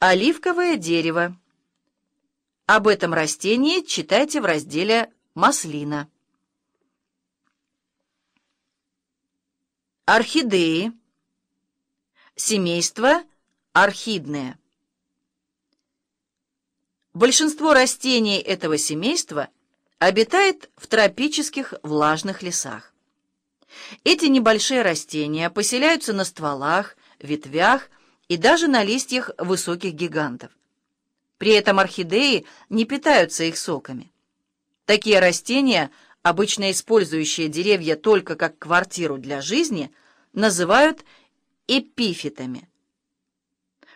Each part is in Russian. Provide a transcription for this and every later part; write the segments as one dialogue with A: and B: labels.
A: Оливковое дерево. Об этом растении читайте в разделе «Маслина». Орхидеи. Семейство орхидное. Большинство растений этого семейства обитает в тропических влажных лесах. Эти небольшие растения поселяются на стволах, ветвях и даже на листьях высоких гигантов. При этом орхидеи не питаются их соками. Такие растения, обычно использующие деревья только как квартиру для жизни, называют эпифитами.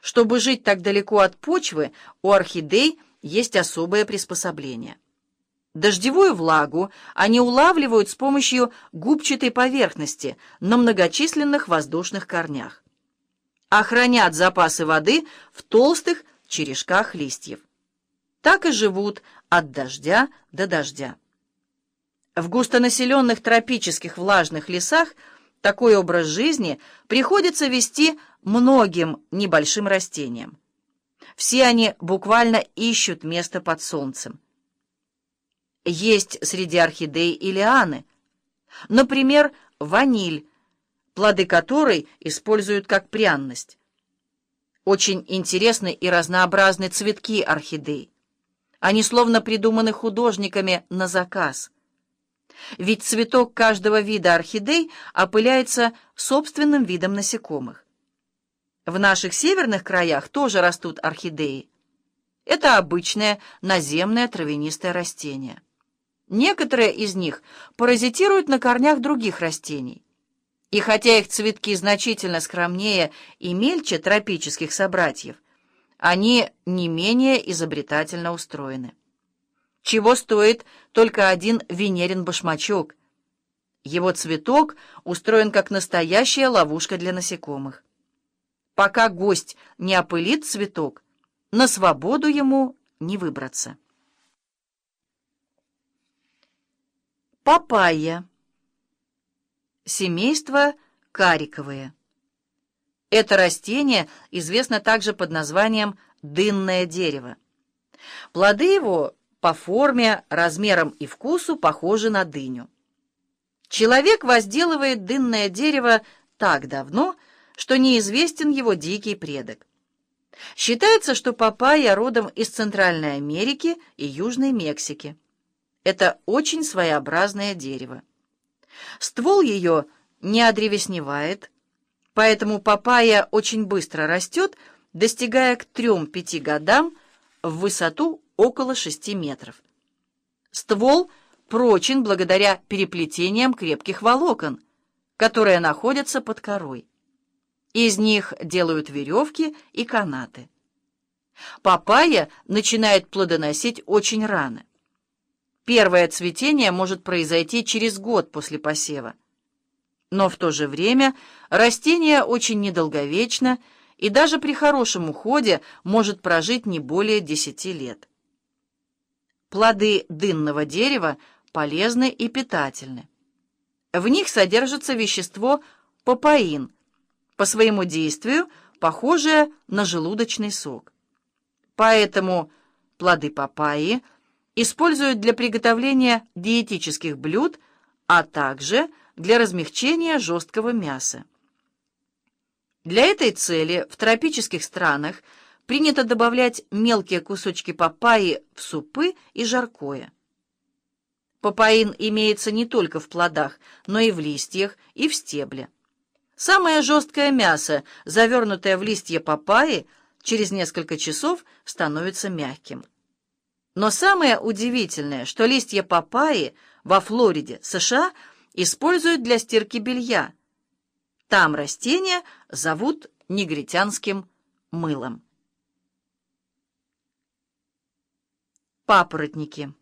A: Чтобы жить так далеко от почвы, у орхидей есть особое приспособление. Дождевую влагу они улавливают с помощью губчатой поверхности на многочисленных воздушных корнях а хранят запасы воды в толстых черешках листьев. Так и живут от дождя до дождя. В густонаселенных тропических влажных лесах такой образ жизни приходится вести многим небольшим растениям. Все они буквально ищут место под солнцем. Есть среди орхидей и лианы. Например, ваниль, плоды которой используют как пряность. Очень интересны и разнообразны цветки орхидей. Они словно придуманы художниками на заказ. Ведь цветок каждого вида орхидей опыляется собственным видом насекомых. В наших северных краях тоже растут орхидеи. Это обычное наземное травянистое растение. Некоторые из них паразитируют на корнях других растений. И хотя их цветки значительно скромнее и мельче тропических собратьев, они не менее изобретательно устроены. Чего стоит только один венерин башмачок? Его цветок устроен как настоящая ловушка для насекомых. Пока гость не опылит цветок, на свободу ему не выбраться. Папайя Семейство кариковые. Это растение известно также под названием дынное дерево. Плоды его по форме, размерам и вкусу похожи на дыню. Человек возделывает дынное дерево так давно, что неизвестен его дикий предок. Считается, что папайя родом из Центральной Америки и Южной Мексики. Это очень своеобразное дерево. Ствол ее не одревесневает, поэтому папайя очень быстро растет, достигая к 3-5 годам в высоту около 6 метров. Ствол прочен благодаря переплетениям крепких волокон, которые находятся под корой. Из них делают веревки и канаты. Папайя начинает плодоносить очень рано. Первое цветение может произойти через год после посева. Но в то же время растение очень недолговечно и даже при хорошем уходе может прожить не более 10 лет. Плоды дынного дерева полезны и питательны. В них содержится вещество папаин, по своему действию похожее на желудочный сок. Поэтому плоды папайи – используют для приготовления диетических блюд, а также для размягчения жесткого мяса. Для этой цели в тропических странах принято добавлять мелкие кусочки папайи в супы и жаркое. Папаин имеется не только в плодах, но и в листьях и в стебле. Самое жесткое мясо, завернутое в листья папайи, через несколько часов становится мягким. Но самое удивительное, что листья папайи во Флориде, США, используют для стирки белья. Там растения зовут негритянским мылом. Папоротники.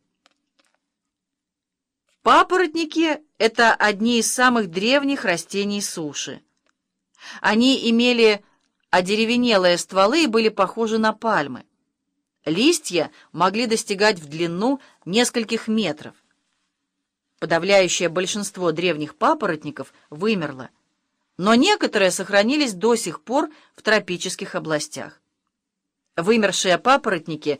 A: Папоротники – это одни из самых древних растений суши. Они имели одеревенелые стволы и были похожи на пальмы. Листья могли достигать в длину нескольких метров. Подавляющее большинство древних папоротников вымерло, но некоторые сохранились до сих пор в тропических областях. Вымершие папоротники